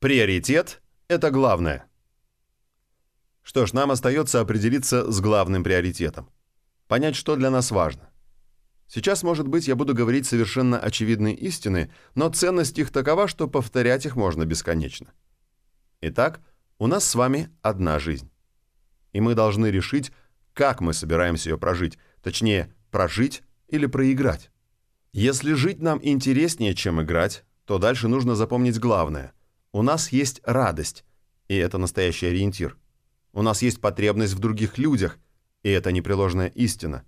Приоритет – это главное. Что ж, нам остается определиться с главным приоритетом. Понять, что для нас важно. Сейчас, может быть, я буду говорить совершенно очевидные истины, но ценность их такова, что повторять их можно бесконечно. Итак, у нас с вами одна жизнь. И мы должны решить, как мы собираемся ее прожить, точнее, прожить или проиграть. Если жить нам интереснее, чем играть, то дальше нужно запомнить главное. У нас есть радость, и это настоящий ориентир. У нас есть потребность в других людях, и это непреложная истина.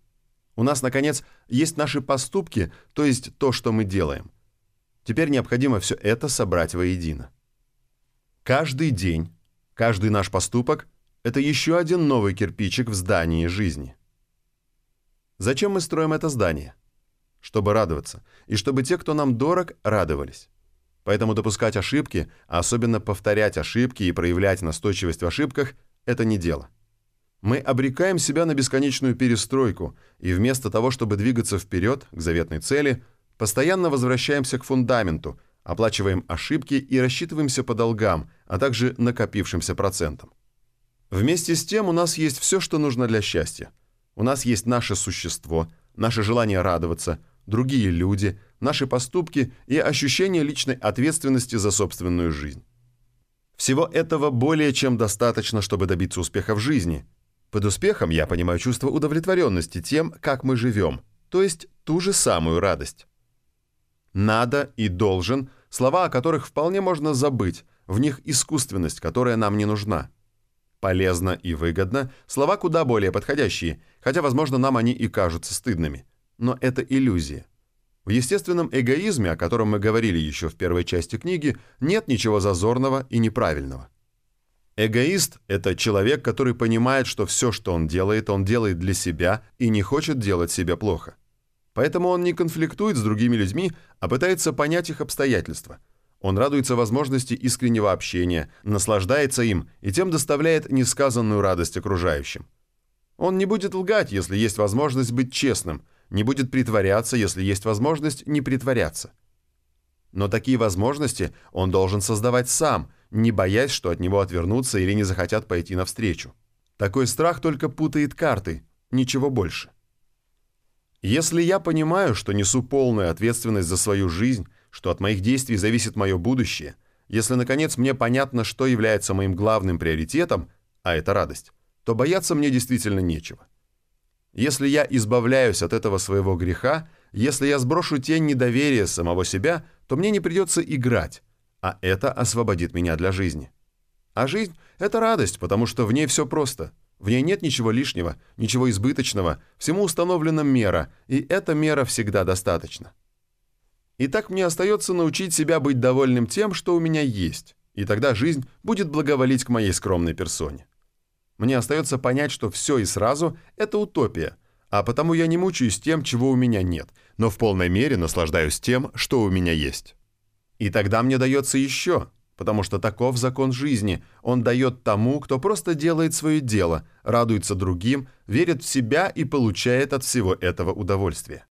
У нас, наконец, есть наши поступки, то есть то, что мы делаем. Теперь необходимо все это собрать воедино. Каждый день, каждый наш поступок – это еще один новый кирпичик в здании жизни. Зачем мы строим это здание? Чтобы радоваться, и чтобы те, кто нам дорог, радовались. Поэтому допускать ошибки, а особенно повторять ошибки и проявлять настойчивость в ошибках – это не дело. Мы обрекаем себя на бесконечную перестройку, и вместо того, чтобы двигаться вперед, к заветной цели, постоянно возвращаемся к фундаменту, оплачиваем ошибки и рассчитываемся по долгам, а также накопившимся процентам. Вместе с тем у нас есть все, что нужно для счастья. У нас есть наше существо, наше желание радоваться, другие люди – наши поступки и ощущение личной ответственности за собственную жизнь. Всего этого более чем достаточно, чтобы добиться успеха в жизни. Под успехом я понимаю чувство удовлетворенности тем, как мы живем, то есть ту же самую радость. «Надо» и «должен» – слова, о которых вполне можно забыть, в них искусственность, которая нам не нужна. «Полезно» и «выгодно» – слова куда более подходящие, хотя, возможно, нам они и кажутся стыдными. Но это иллюзия. В естественном эгоизме, о котором мы говорили еще в первой части книги, нет ничего зазорного и неправильного. Эгоист – это человек, который понимает, что все, что он делает, он делает для себя и не хочет делать себе плохо. Поэтому он не конфликтует с другими людьми, а пытается понять их обстоятельства. Он радуется возможности искреннего общения, наслаждается им и тем доставляет несказанную радость окружающим. Он не будет лгать, если есть возможность быть честным – не будет притворяться, если есть возможность не притворяться. Но такие возможности он должен создавать сам, не боясь, что от него отвернутся или не захотят пойти навстречу. Такой страх только путает карты, ничего больше. Если я понимаю, что несу полную ответственность за свою жизнь, что от моих действий зависит мое будущее, если, наконец, мне понятно, что является моим главным приоритетом, а это радость, то бояться мне действительно нечего. Если я избавляюсь от этого своего греха, если я сброшу тень недоверия самого себя, то мне не придется играть, а это освободит меня для жизни. А жизнь – это радость, потому что в ней все просто. В ней нет ничего лишнего, ничего избыточного, всему установлена мера, и эта мера всегда достаточна. И так мне остается научить себя быть довольным тем, что у меня есть, и тогда жизнь будет благоволить к моей скромной персоне. Мне остается понять, что все и сразу – это утопия, а потому я не мучаюсь тем, чего у меня нет, но в полной мере наслаждаюсь тем, что у меня есть. И тогда мне дается еще, потому что таков закон жизни. Он дает тому, кто просто делает свое дело, радуется другим, верит в себя и получает от всего этого удовольствие.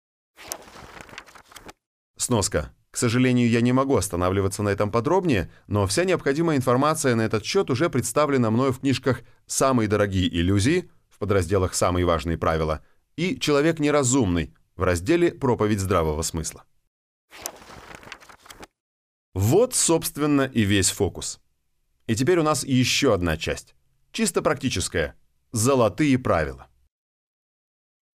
Сноска. К сожалению, я не могу останавливаться на этом подробнее, но вся необходимая информация на этот счет уже представлена мною в книжках «Самые дорогие иллюзии» в подразделах «Самые важные правила» и «Человек неразумный» в разделе «Проповедь здравого смысла». Вот, собственно, и весь фокус. И теперь у нас еще одна часть, чисто практическая – золотые правила.